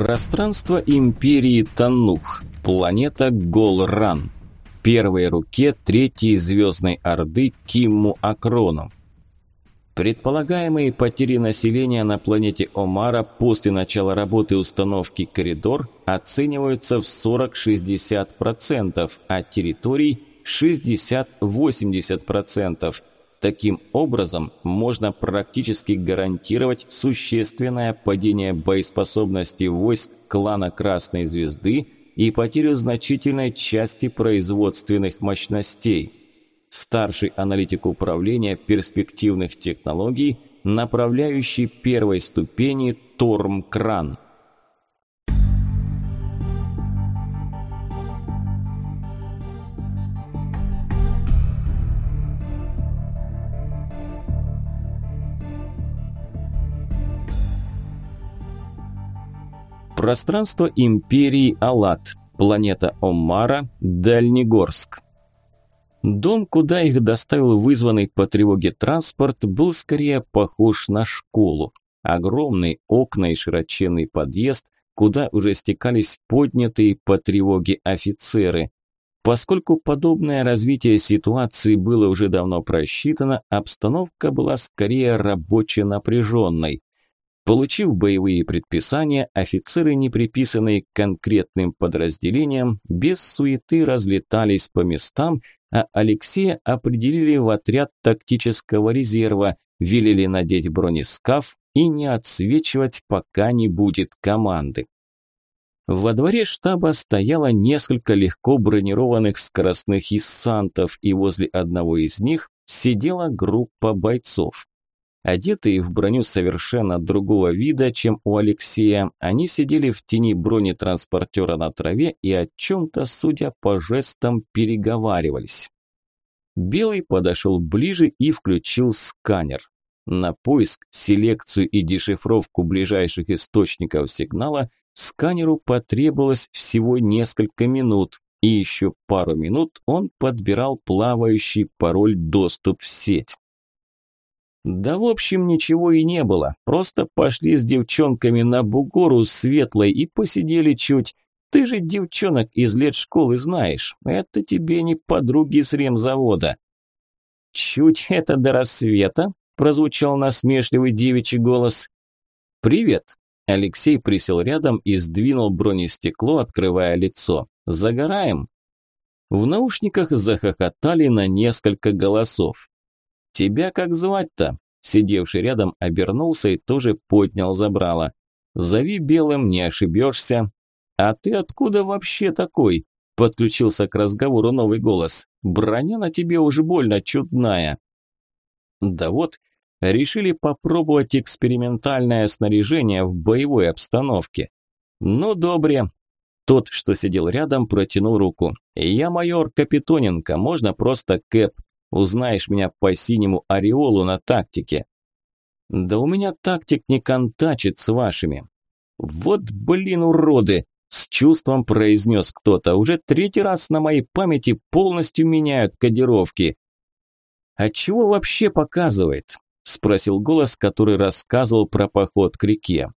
Пространство империи Танух. Планета Голран. Первой руке Третьей Звездной Орды Кимму Акрону. Предполагаемые потери населения на планете Омара после начала работы установки «Коридор» оцениваются в 40-60%, а территорий – 60-80%. Таким образом, можно практически гарантировать существенное падение боеспособности войск клана Красной Звезды и потерю значительной части производственных мощностей. Старший аналитик управления перспективных технологий, направляющий первой ступени Торм Кран – Пространство империи Алат, планета Омара, Дальнегорск. Дом, куда их доставил вызванный по тревоге транспорт, был скорее похож на школу. Огромные окна и широченный подъезд, куда уже стекались поднятые по тревоге офицеры. Поскольку подобное развитие ситуации было уже давно просчитано, обстановка была скорее рабоче напряженной. Получив боевые предписания, офицеры, не приписанные конкретным подразделениям, без суеты разлетались по местам, а Алексея определили в отряд тактического резерва, велели надеть бронескаф и не отсвечивать, пока не будет команды. Во дворе штаба стояло несколько легко бронированных скоростных иссантов, и возле одного из них сидела группа бойцов. Одетые в броню совершенно другого вида, чем у Алексея, они сидели в тени бронетранспортера на траве и о чем-то, судя по жестам, переговаривались. Белый подошел ближе и включил сканер. На поиск, селекцию и дешифровку ближайших источников сигнала сканеру потребовалось всего несколько минут, и еще пару минут он подбирал плавающий пароль доступ в сеть. Да в общем ничего и не было, просто пошли с девчонками на бугору светлой и посидели чуть. Ты же девчонок из лет школы знаешь, это тебе не подруги с ремзавода. Чуть это до рассвета, прозвучал насмешливый девичий голос. Привет. Алексей присел рядом и сдвинул бронестекло, открывая лицо. Загораем. В наушниках захохотали на несколько голосов. «Тебя как звать-то?» Сидевший рядом обернулся и тоже поднял забрало. «Зови белым, не ошибешься». «А ты откуда вообще такой?» Подключился к разговору новый голос. «Броня на тебе уже больно чудная». «Да вот, решили попробовать экспериментальное снаряжение в боевой обстановке». «Ну, добре». Тот, что сидел рядом, протянул руку. «Я майор Капитоненко, можно просто Кэп. Узнаешь меня по синему ореолу на тактике. Да у меня тактик не контачит с вашими. Вот блин, уроды, с чувством произнес кто-то. Уже третий раз на моей памяти полностью меняют кодировки. А чего вообще показывает? Спросил голос, который рассказывал про поход к реке.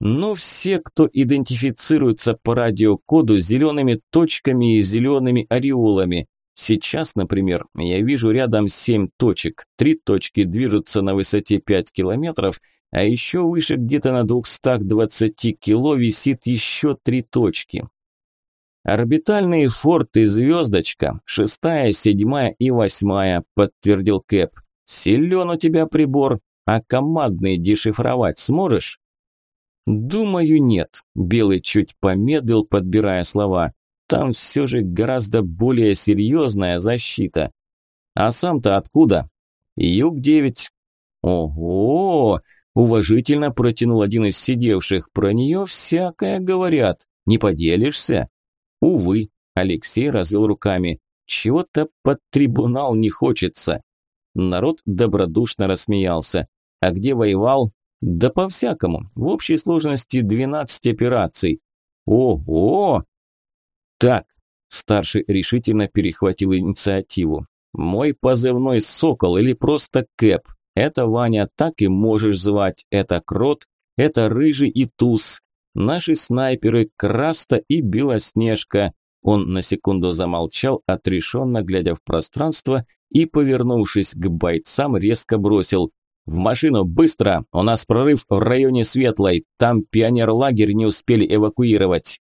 Ну, все, кто идентифицируется по радиокоду зелеными точками и зелеными ореолами. Сейчас, например, я вижу рядом семь точек. Три точки движутся на высоте 5 километров, а еще выше, где-то на 220 кило, висит еще три точки. Орбитальные форты «Звездочка», шестая, седьмая и восьмая, подтвердил Кэп. Силен у тебя прибор, а командные дешифровать сможешь? Думаю, нет. Белый чуть помедлил, подбирая слова. Там все же гораздо более серьезная защита. А сам-то откуда? Юг-9. Ого! Уважительно протянул один из сидевших. Про нее всякое говорят. Не поделишься? Увы, Алексей развел руками. Чего-то под трибунал не хочется. Народ добродушно рассмеялся. А где воевал? Да по-всякому. В общей сложности 12 операций. Ого! «Так», – старший решительно перехватил инициативу. «Мой позывной «Сокол» или просто «Кэп». Это Ваня так и можешь звать. Это Крот, это Рыжий и Туз. Наши снайперы Краста и Белоснежка. Он на секунду замолчал, отрешенно глядя в пространство и, повернувшись к бойцам, резко бросил «В машину, быстро! У нас прорыв в районе Светлой, там пионер-лагерь не успели эвакуировать!»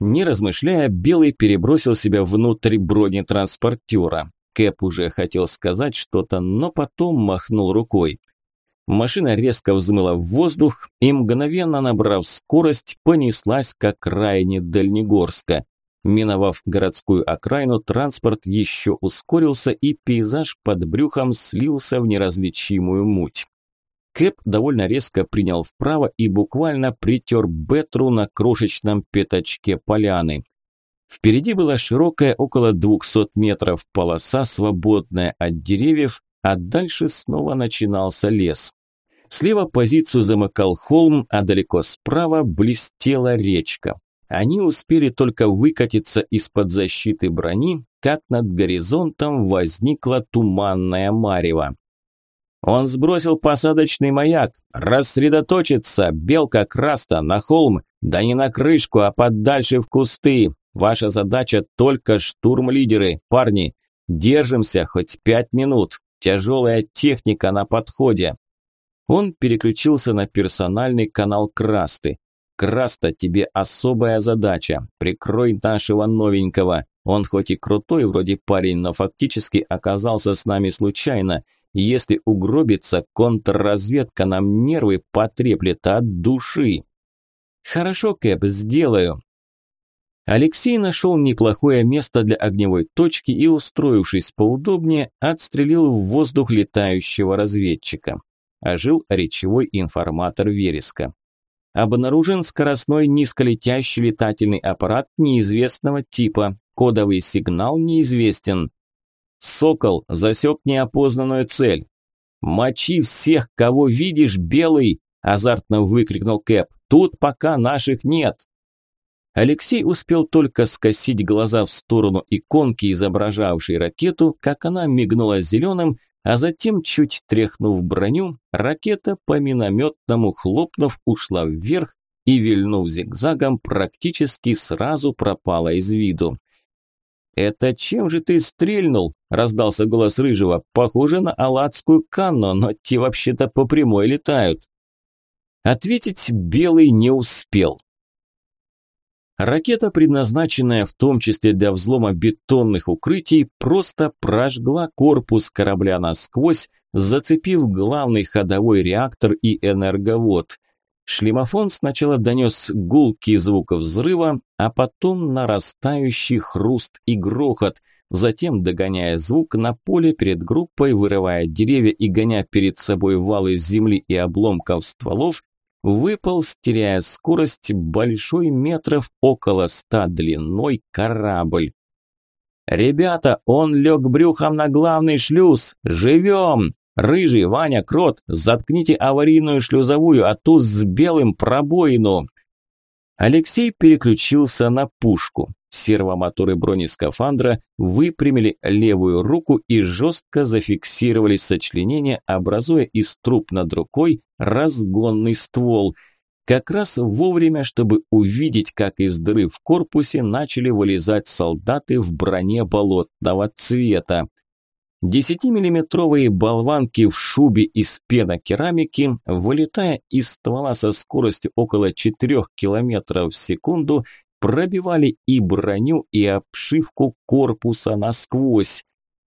Не размышляя, Белый перебросил себя внутрь бронетранспортера. Кэп уже хотел сказать что-то, но потом махнул рукой. Машина резко взмыла в воздух и, мгновенно набрав скорость, понеслась к окраине Дальнегорска. Миновав городскую окраину, транспорт еще ускорился, и пейзаж под брюхом слился в неразличимую муть. Кэп довольно резко принял вправо и буквально притер Бетру на крошечном пятачке поляны. Впереди была широкая, около 200 метров полоса, свободная от деревьев, а дальше снова начинался лес. Слева позицию замыкал холм, а далеко справа блестела речка. Они успели только выкатиться из-под защиты брони, как над горизонтом возникла туманная марево. Он сбросил посадочный маяк. Рассредоточиться, белка краста, на холм, да не на крышку, а подальше в кусты. Ваша задача только штурм-лидеры, парни. Держимся хоть пять минут. Тяжелая техника на подходе. Он переключился на персональный канал Красты. «Краста, тебе особая задача. Прикрой нашего новенького. Он хоть и крутой вроде парень, но фактически оказался с нами случайно. Если угробится, контрразведка нам нервы потреплет от души». «Хорошо, Кэп, сделаю», Алексей нашел неплохое место для огневой точки и, устроившись поудобнее, отстрелил в воздух летающего разведчика. Ожил речевой информатор Вереска. Обнаружен скоростной низколетящий летательный аппарат неизвестного типа. Кодовый сигнал неизвестен. «Сокол засек неопознанную цель». «Мочи всех, кого видишь, белый!» – азартно выкрикнул Кэп. «Тут пока наших нет!» Алексей успел только скосить глаза в сторону иконки, изображавшей ракету, как она мигнула зеленым, а затем, чуть тряхнув броню, ракета по минометному хлопнув ушла вверх и, вильнув зигзагом, практически сразу пропала из виду. «Это чем же ты стрельнул?» – раздался голос Рыжего. «Похоже на аладскую канну, но те вообще-то по прямой летают». Ответить Белый не успел. Ракета, предназначенная в том числе для взлома бетонных укрытий, просто прожгла корпус корабля насквозь, зацепив главный ходовой реактор и энерговод. Шлемофон сначала донес гулкий звук взрыва, а потом нарастающий хруст и грохот, затем, догоняя звук, на поле перед группой, вырывая деревья и гоня перед собой валы земли и обломков стволов, выпал, теряя скорость большой метров около ста длиной корабль. «Ребята, он лег брюхом на главный шлюз! Живем! Рыжий, Ваня, Крот, заткните аварийную шлюзовую, а ту с белым пробоину!» Алексей переключился на пушку. Сервомоторы бронескафандра выпрямили левую руку и жестко зафиксировали сочленение, образуя из труб над рукой разгонный ствол. Как раз вовремя, чтобы увидеть, как из дыры в корпусе начали вылезать солдаты в броне болотного цвета. Десятимиллиметровые болванки в шубе из пенокерамики, вылетая из ствола со скоростью около 4 км в секунду, пробивали и броню, и обшивку корпуса насквозь.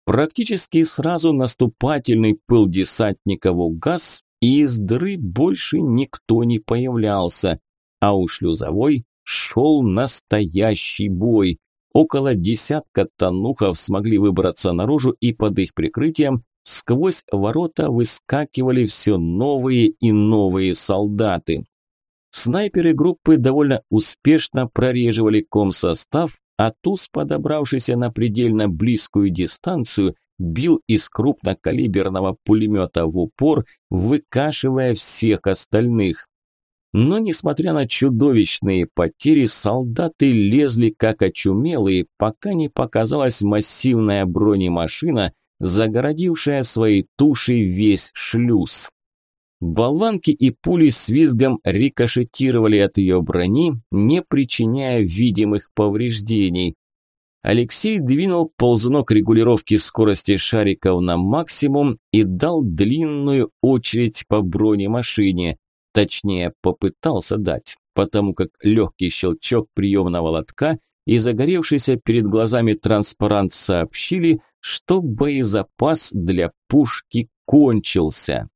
Практически сразу наступательный пыл десантников угас, и из дыры больше никто не появлялся, а у шлюзовой шел настоящий бой. Около десятка тонухов смогли выбраться наружу, и под их прикрытием сквозь ворота выскакивали все новые и новые солдаты. Снайперы группы довольно успешно прореживали комсостав, а туз, подобравшийся на предельно близкую дистанцию, бил из крупнокалиберного пулемета в упор, выкашивая всех остальных. Но, несмотря на чудовищные потери, солдаты лезли как очумелые, пока не показалась массивная бронемашина, загородившая своей тушей весь шлюз. Болванки и пули с визгом рикошетировали от ее брони, не причиняя видимых повреждений. Алексей двинул ползунок регулировки скорости шариков на максимум и дал длинную очередь по бронемашине. Точнее, попытался дать, потому как легкий щелчок приемного лотка и загоревшийся перед глазами транспарант сообщили, что боезапас для пушки кончился.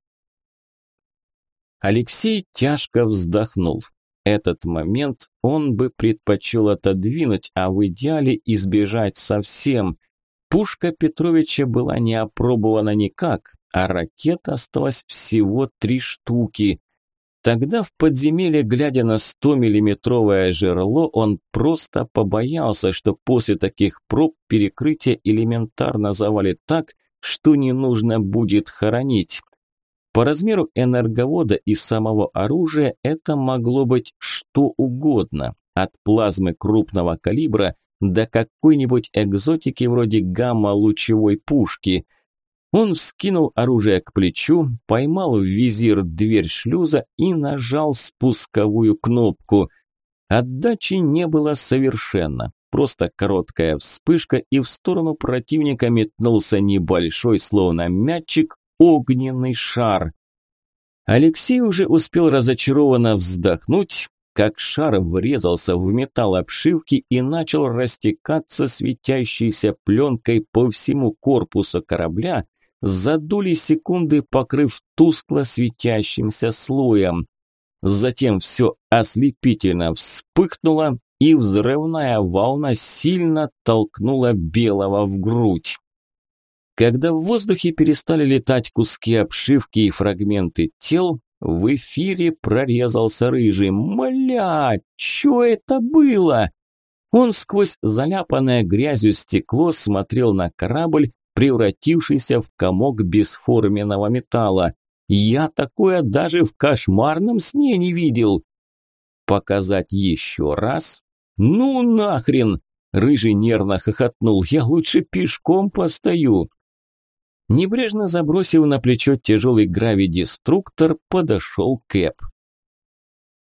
Алексей тяжко вздохнул. Этот момент он бы предпочел отодвинуть, а в идеале избежать совсем. Пушка Петровича была не опробована никак, а ракет осталось всего три штуки. Тогда в подземелье, глядя на 100-миллиметровое жерло, он просто побоялся, что после таких проб перекрытие элементарно завалит так, что не нужно будет хоронить. По размеру энерговода и самого оружия это могло быть что угодно, от плазмы крупного калибра до какой-нибудь экзотики вроде гамма-лучевой пушки. Он вскинул оружие к плечу, поймал в визир дверь шлюза и нажал спусковую кнопку. Отдачи не было совершенно. Просто короткая вспышка, и в сторону противника метнулся небольшой, словно мячик, огненный шар. Алексей уже успел разочарованно вздохнуть, как шар врезался в металл обшивки и начал растекаться светящейся пленкой по всему корпусу корабля, за доли секунды покрыв тускло светящимся слоем. Затем все ослепительно вспыхнуло, и взрывная волна сильно толкнула Белого в грудь. Когда в воздухе перестали летать куски обшивки и фрагменты тел, в эфире прорезался рыжий. «Мля, что это было?» Он сквозь заляпанное грязью стекло смотрел на корабль, превратившийся в комок бесформенного металла. «Я такое даже в кошмарном сне не видел!» «Показать еще раз?» «Ну нахрен!» Рыжий нервно хохотнул. «Я лучше пешком постою!» Небрежно забросив на плечо тяжелый гравидеструктор, подошел Кэп.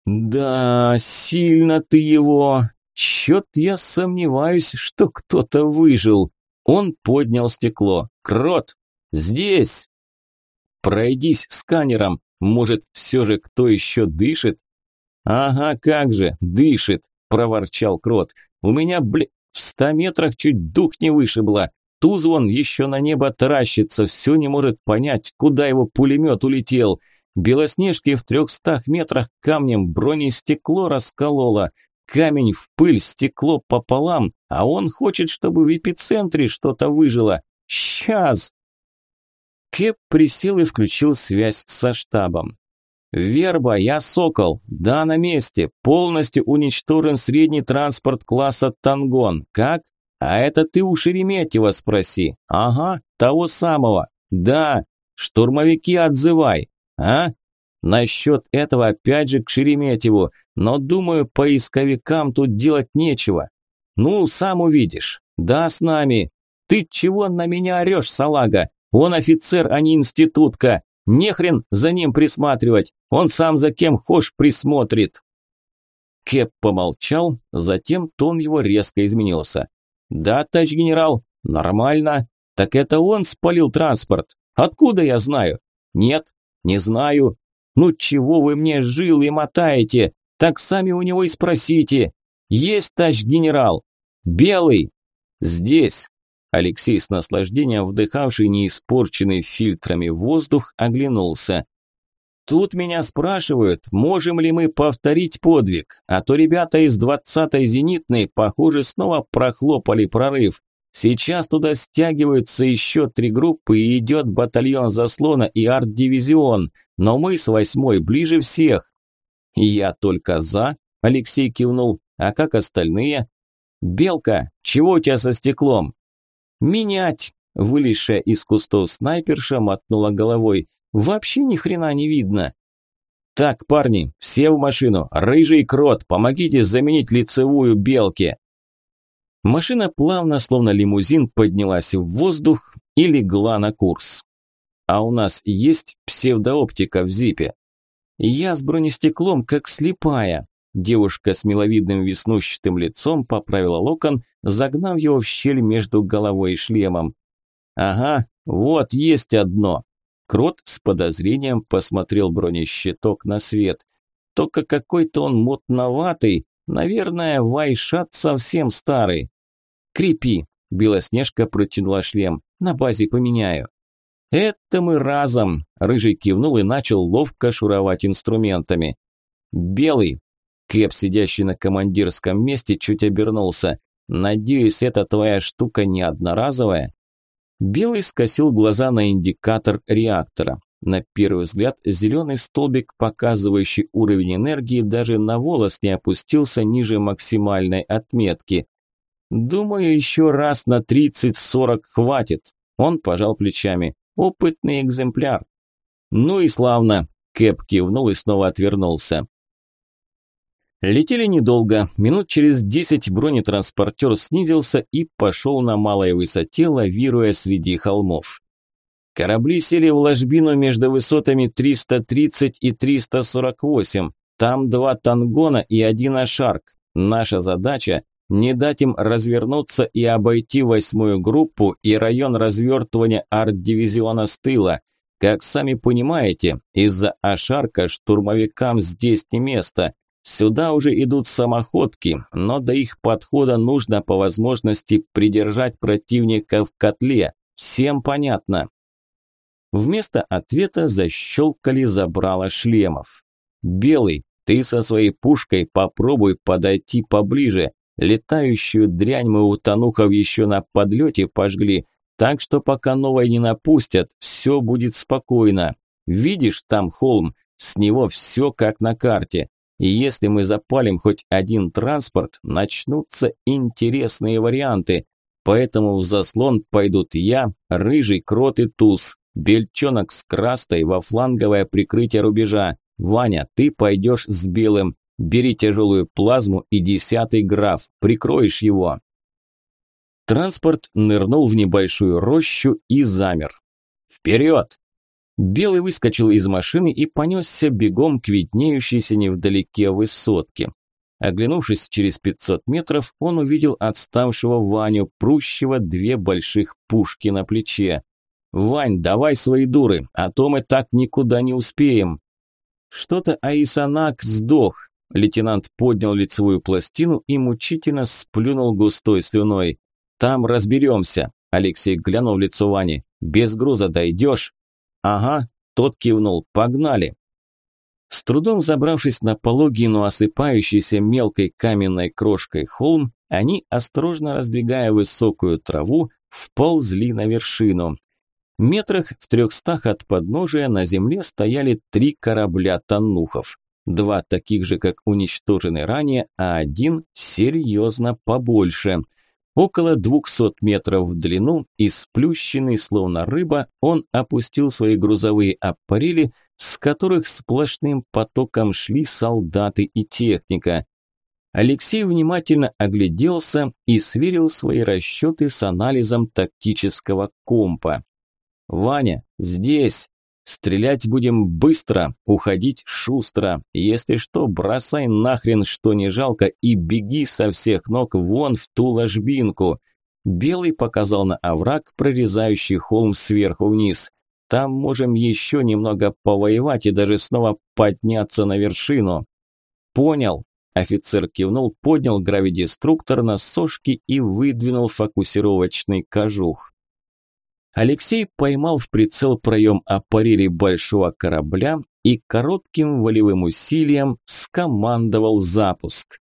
«Да, сильно ты его. Чет я сомневаюсь, что кто-то выжил». Он поднял стекло. «Крот! Здесь!» «Пройдись сканером. Может, все же кто еще дышит?» «Ага, как же, дышит!» – проворчал Крот. «У меня, бля, в ста метрах чуть дух не вышибло. Туз вон еще на небо таращится, все не может понять, куда его пулемет улетел. Белоснежки в трехстах метрах камнем бронестекло раскололо. Камень в пыль, стекло пополам, а он хочет, чтобы в эпицентре что-то выжило. Сейчас! Кэп присел и включил связь со штабом. «Верба, я Сокол. Да, на месте. Полностью уничтожен средний транспорт класса Тангон. Как? А это ты у Шереметьева спроси. Ага, того самого. Да, штурмовики отзывай. А? Насчет этого опять же к Шереметьеву, но думаю, поисковикам тут делать нечего. Ну, сам увидишь. Да, с нами. Ты чего на меня орешь, салага? Он офицер, а не институтка. Нехрен за ним присматривать. Он сам за кем хошь присмотрит. Кэп помолчал, затем тон его резко изменился. «Да, товарищ генерал, нормально. Так это он спалил транспорт. Откуда я знаю?» «Нет, не знаю. Ну чего вы мне жилы мотаете? Так сами у него и спросите. Есть, товарищ генерал. Белый. Здесь». Алексей с наслаждением, вдыхавший неиспорченный фильтрами воздух, оглянулся. Тут меня спрашивают, можем ли мы повторить подвиг, а то ребята из 20-й зенитной, похоже, снова прохлопали прорыв. Сейчас туда стягиваются еще три группы и идет батальон заслона и арт-дивизион, но мы с восьмой ближе всех. Я только за, Алексей кивнул, а как остальные? Белка, чего у тебя со стеклом? Менять, вылезшая из кустов снайперша мотнула головой. Вообще ни хрена не видно. Так, парни, все в машину. Рыжий крот, помогите заменить лицевую белке. Машина плавно, словно лимузин, поднялась в воздух и легла на курс. а у нас есть псевдооптика в зипе? Я с бронестеклом как слепая. Девушка с миловидным веснущатым лицом поправила локон, загнав его в щель между головой и шлемом. Ага, вот есть одно. Крот с подозрением посмотрел бронещиток на свет. Только какой-то он мутноватый, наверное, вайшат совсем старый. Крепи, Белоснежка протянула шлем. На базе поменяю. Это мы разом, рыжий кивнул и начал ловко шуровать инструментами. Белый, Кэп, сидящий на командирском месте, чуть обернулся. Надеюсь, эта твоя штука не одноразовая. Белый скосил глаза на индикатор реактора. На первый взгляд, зеленый столбик, показывающий уровень энергии, даже на волос не опустился ниже максимальной отметки. «Думаю, еще раз на 30-40 хватит», – он пожал плечами. «Опытный экземпляр». «Ну и славно», – Кэп кивнул и снова отвернулся. Летели недолго. Минут через десять бронетранспортер снизился и пошел на малой высоте, лавируя среди холмов. Корабли сели в ложбину между высотами 330 и 348. Там два тангона и один ашарк. Наша задача – не дать им развернуться и обойти восьмую группу и район развертывания арт-дивизиона с тыла. Как сами понимаете, из-за ашарка штурмовикам здесь не место – Сюда уже идут самоходки, но до их подхода нужно по возможности придержать противника в котле. Всем понятно. Вместо ответа защелкали забрала шлемов. «Белый, ты со своей пушкой попробуй подойти поближе. Летающую дрянь мы у Танухов еще на подлете пожгли, так что пока новой не напустят, все будет спокойно. Видишь там холм, с него все как на карте. И если мы запалим хоть один транспорт, начнутся интересные варианты. Поэтому в заслон пойдут я, рыжий крот и туз, бельчонок с крастой во фланговое прикрытие рубежа. Ваня, ты пойдешь с белым. Бери тяжелую плазму и десятый граф, прикроешь его. Транспорт нырнул в небольшую рощу и замер. «Вперед!» Белый выскочил из машины и понесся бегом к виднеющейся невдалеке высотке. Оглянувшись через 500 метров, он увидел отставшего Ваню, прущего две больших пушки на плече. «Вань, давай свои дуры, а то мы так никуда не успеем». Что-то Аисанак сдох. Лейтенант поднял лицевую пластину и мучительно сплюнул густой слюной. «Там разберемся», – Алексей глянул в лицо Вани. «Без груза дойдешь?» «Ага», – тот кивнул, – «погнали». С трудом забравшись на пологий, но осыпающийся мелкой каменной крошкой холм, они, осторожно раздвигая высокую траву, вползли на вершину. Метрах в трехстах от подножия на земле стояли три корабля Танухов. Два таких же, как уничтожены ранее, а один серьезно побольше – Около двухсот метров в длину и сплющенный, словно рыба, он опустил свои грузовые аппарели, с которых сплошным потоком шли солдаты и техника. Алексей внимательно огляделся и сверил свои расчеты с анализом тактического компа. «Ваня, здесь!» Стрелять будем быстро, уходить шустро. Если что, бросай нахрен, что не жалко, и беги со всех ног вон в ту ложбинку. Белый показал на овраг, прорезающий холм сверху вниз. Там можем еще немного повоевать и даже снова подняться на вершину. Понял. Офицер кивнул, поднял гравидеструктор на сошки и выдвинул фокусировочный кожух. Алексей поймал в прицел проем аппарели большого корабля и коротким волевым усилием скомандовал запуск.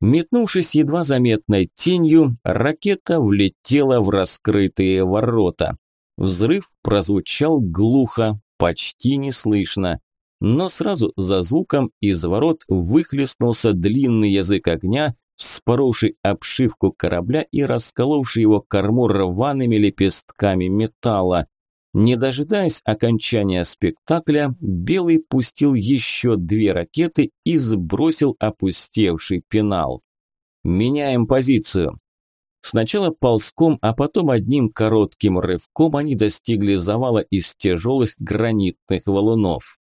Метнувшись едва заметной тенью, ракета влетела в раскрытые ворота. Взрыв прозвучал глухо, почти неслышно. Но сразу за звуком из ворот выхлестнулся длинный язык огня, вспоровший обшивку корабля и расколовший его корму рваными лепестками металла. Не дожидаясь окончания спектакля, Белый пустил еще две ракеты и сбросил опустевший пенал. «Меняем позицию». Сначала ползком, а потом одним коротким рывком они достигли завала из тяжелых гранитных валунов.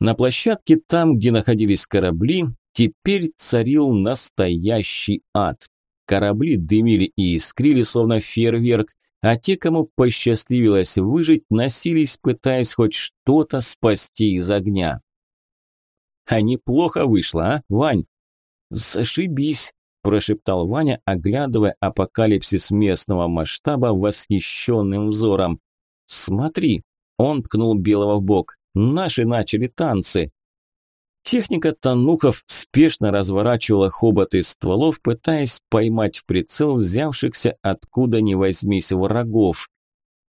На площадке, там, где находились корабли, теперь царил настоящий ад. Корабли дымили и искрили, словно фейерверк, а те, кому посчастливилось выжить, носились, пытаясь хоть что-то спасти из огня. А неплохо вышло, а, Вань? Зашибись, прошептал Ваня, оглядывая апокалипсис местного масштаба восхищенным взором. Смотри, он ткнул Белого в бок. Наши начали танцы. Техника Танухов спешно разворачивала хоботы стволов, пытаясь поймать в прицел взявшихся откуда ни возьмись врагов.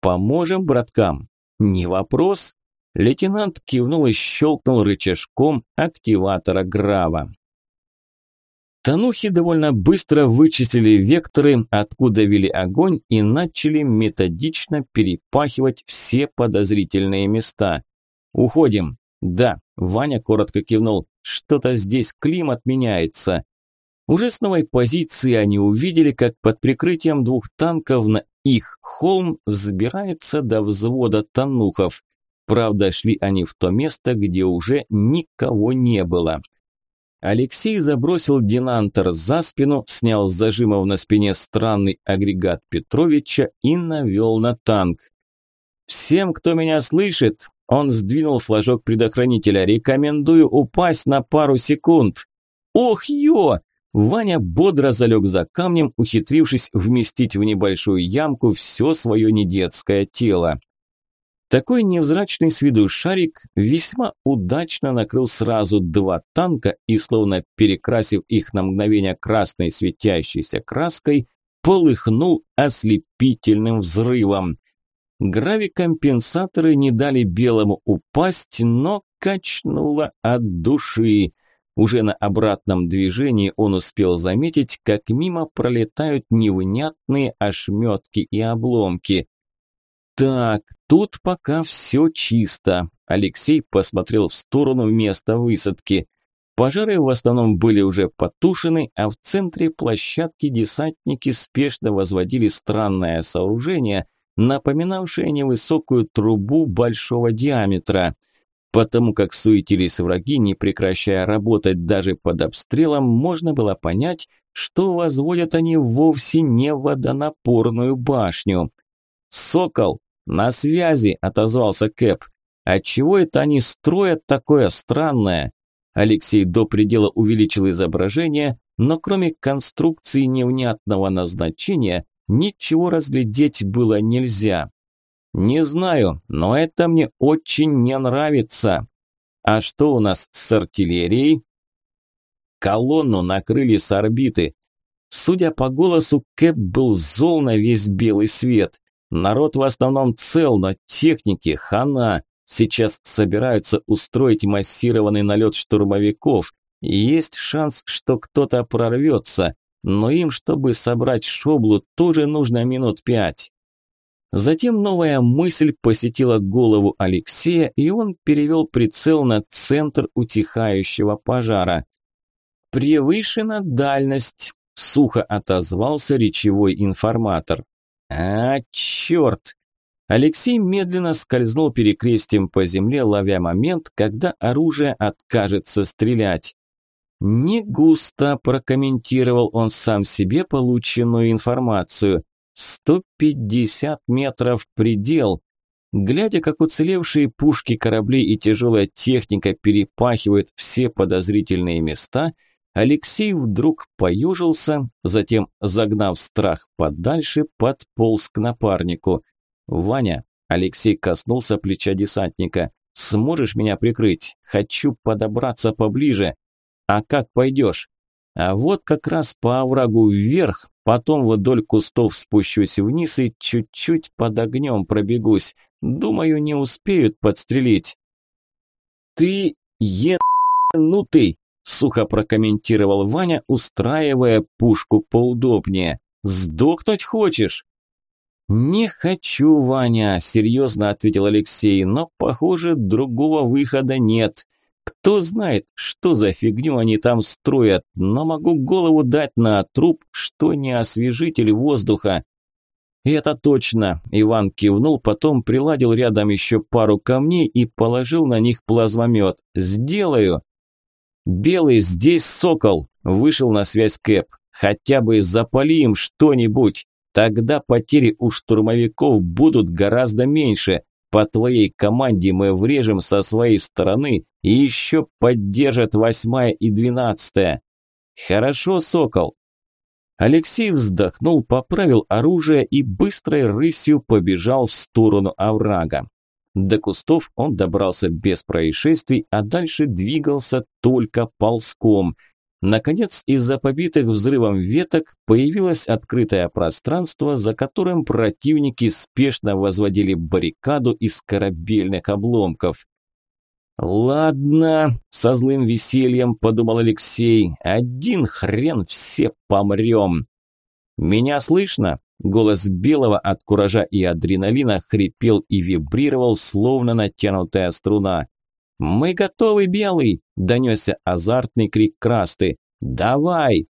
«Поможем браткам?» «Не вопрос». Лейтенант кивнул и щелкнул рычажком активатора Грава. Танухи довольно быстро вычислили векторы, откуда вели огонь, и начали методично перепахивать все подозрительные места. «Уходим!» «Да», – Ваня коротко кивнул, – «что-то здесь климат меняется». Уже с новой позиции они увидели, как под прикрытием двух танков на их холм взбирается до взвода танухов. Правда, шли они в то место, где уже никого не было. Алексей забросил динантор за спину, снял с зажимов на спине странный агрегат Петровича и навел на танк. «Всем, кто меня слышит, он сдвинул флажок предохранителя. «Рекомендую упасть на пару секунд». «Ох, ё!» Ваня бодро залег за камнем, ухитрившись вместить в небольшую ямку все свое недетское тело. Такой невзрачный с виду шарик весьма удачно накрыл сразу два танка и, словно перекрасив их на мгновение красной светящейся краской, полыхнул ослепительным взрывом. Гравикомпенсаторы не дали белому упасть, но качнуло от души. Уже на обратном движении он успел заметить, как мимо пролетают невнятные ошметки и обломки. Так, тут пока все чисто. Алексей посмотрел в сторону места высадки. Пожары в основном были уже потушены, а в центре площадки десантники спешно возводили странное сооружение – напоминавшее невысокую трубу большого диаметра. Потому как суетились враги, не прекращая работать даже под обстрелом, можно было понять, что возводят они вовсе не водонапорную башню. «Сокол, на связи!» – отозвался Кэп. «Отчего это они строят такое странное?» Алексей до предела увеличил изображение, но кроме конструкции невнятного назначения, ничего разглядеть было нельзя. Не знаю, но это мне очень не нравится. А что у нас с артиллерией? Колонну накрыли с орбиты. Судя по голосу, Кэп был зол на весь белый свет. Народ в основном цел, но техники хана. Сейчас собираются устроить массированный налет штурмовиков. Есть шанс, что кто-то прорвется но им, чтобы собрать шоблу, тоже нужно минут пять. Затем новая мысль посетила голову Алексея, и он перевел прицел на центр утихающего пожара. «Превышена дальность», – сухо отозвался речевой информатор. «А, черт!» Алексей медленно скользнул перекрестием по земле, ловя момент, когда оружие откажется стрелять. «Не густо», – прокомментировал он сам себе полученную информацию. «Сто пятьдесят метров предел». Глядя, как уцелевшие пушки кораблей и тяжелая техника перепахивают все подозрительные места, Алексей вдруг поюжился, затем, загнав страх подальше, подполз к напарнику. «Ваня», – Алексей коснулся плеча десантника, – «сможешь меня прикрыть? Хочу подобраться поближе». А как пойдешь? А вот как раз по оврагу вверх, потом вдоль кустов спущусь вниз и чуть-чуть под огнем пробегусь. Думаю, не успеют подстрелить. Ты ебанутый, сухо прокомментировал Ваня, устраивая пушку поудобнее. Сдохнуть хочешь? «Не хочу, Ваня», – серьезно ответил Алексей, – «но, похоже, другого выхода нет. Кто знает, что за фигню они там строят, но могу голову дать на труп, что не освежитель воздуха. «Это точно», – Иван кивнул, потом приладил рядом еще пару камней и положил на них плазмомет. «Сделаю». «Белый, здесь сокол», – вышел на связь Кэп. «Хотя бы запали им что-нибудь, тогда потери у штурмовиков будут гораздо меньше. По твоей команде мы врежем со своей стороны и еще поддержат восьмая и двенадцатая». «Хорошо, сокол», Алексей вздохнул, поправил оружие и быстрой рысью побежал в сторону оврага. До кустов он добрался без происшествий, а дальше двигался только ползком. Наконец, из-за побитых взрывом веток появилось открытое пространство, за которым противники спешно возводили баррикаду из корабельных обломков. «Ладно», – со злым весельем подумал Алексей, – «один хрен все помрем». «Меня слышно?» Голос Белого от куража и адреналина хрипел и вибрировал, словно натянутая струна. «Мы готовы, Белый!» – донесся азартный крик Красты. «Давай!»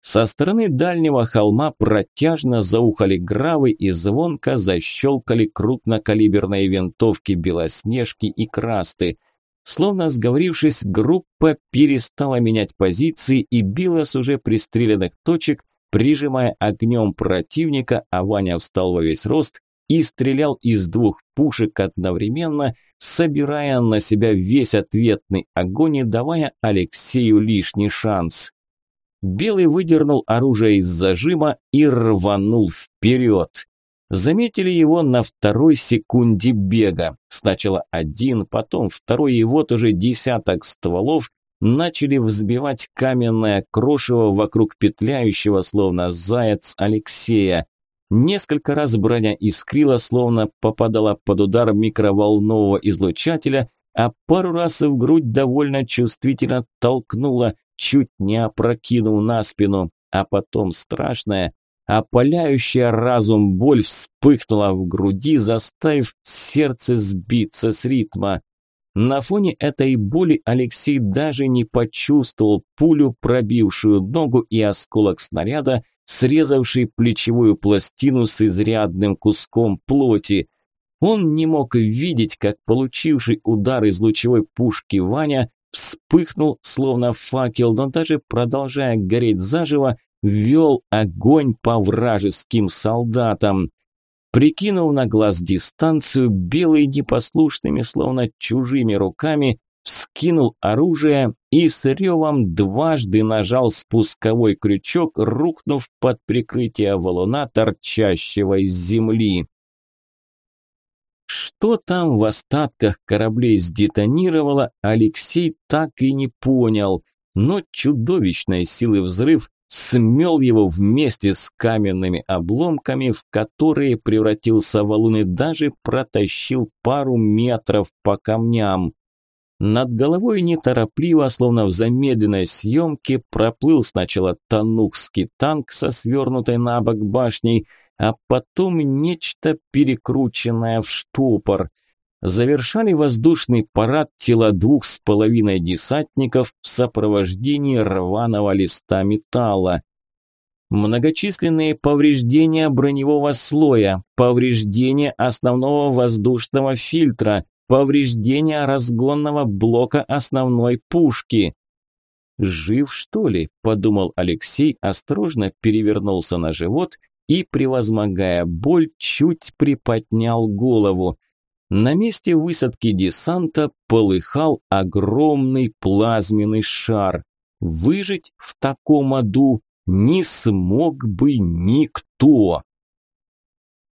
Со стороны дальнего холма протяжно заухали гравы и звонко защелкали крупнокалиберные винтовки Белоснежки и Красты. Словно сговорившись, группа перестала менять позиции и била с уже пристреленных точек, прижимая огнем противника, а Ваня встал во весь рост и стрелял из двух пушек одновременно, собирая на себя весь ответный огонь и давая Алексею лишний шанс. Белый выдернул оружие из зажима и рванул вперед. Заметили его на второй секунде бега. Сначала один, потом второй и вот уже десяток стволов начали взбивать каменное крошево вокруг петляющего, словно заяц Алексея. Несколько раз броня искрила, словно попадала под удар микроволнового излучателя, а пару раз в грудь довольно чувствительно толкнула, чуть не опрокинул на спину, а потом страшная, опаляющая разум боль вспыхнула в груди, заставив сердце сбиться с ритма. На фоне этой боли Алексей даже не почувствовал пулю, пробившую ногу и осколок снаряда, срезавший плечевую пластину с изрядным куском плоти. Он не мог видеть, как получивший удар из лучевой пушки Ваня вспыхнул, словно факел, но даже продолжая гореть заживо, вел огонь по вражеским солдатам. Прикинув на глаз дистанцию, белый непослушными, словно чужими руками, вскинул оружие и с ревом дважды нажал спусковой крючок, рухнув под прикрытие валуна, торчащего из земли. Что там в остатках кораблей сдетонировало, Алексей так и не понял, но чудовищной силы взрыв смел его вместе с каменными обломками, в которые превратился валун и даже протащил пару метров по камням. Над головой неторопливо, словно в замедленной съемке, проплыл сначала танукский танк со свернутой на бок башней – а потом нечто перекрученное в штопор. Завершали воздушный парад тела двух с половиной десантников в сопровождении рваного листа металла. Многочисленные повреждения броневого слоя, повреждения основного воздушного фильтра, повреждения разгонного блока основной пушки. «Жив, что ли?» – подумал Алексей, осторожно перевернулся на живот и, превозмогая боль, чуть приподнял голову. На месте высадки десанта полыхал огромный плазменный шар. Выжить в таком аду не смог бы никто.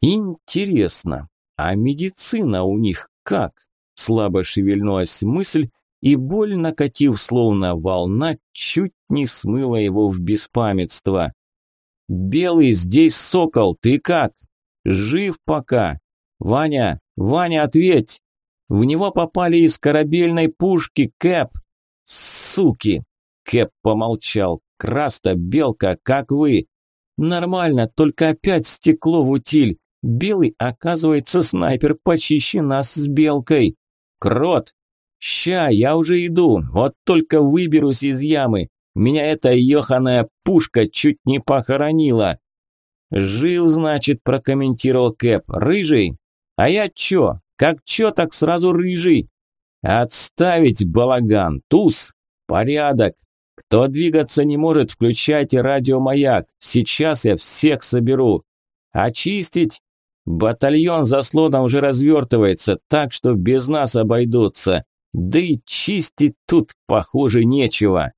Интересно, а медицина у них как? Слабо шевельнулась мысль, и боль, накатив словно волна, чуть не смыла его в беспамятство. «Белый, здесь сокол, ты как?» «Жив пока». «Ваня, Ваня, ответь!» «В него попали из корабельной пушки, Кэп!» «Суки!» Кэп помолчал. «Краста, Белка, как вы?» «Нормально, только опять стекло в утиль. Белый, оказывается, снайпер почище нас с Белкой. Крот!» «Ща, я уже иду, вот только выберусь из ямы. Меня эта ёханая пушка чуть не похоронила». «Жил, значит», – прокомментировал Кэп. «Рыжий? А я чё? Как чё, так сразу рыжий?» «Отставить балаган! Туз! Порядок! Кто двигаться не может, включайте радиомаяк. Сейчас я всех соберу. Очистить? Батальон заслоном уже развертывается, так что без нас обойдутся. Да и чистить тут, похоже, нечего.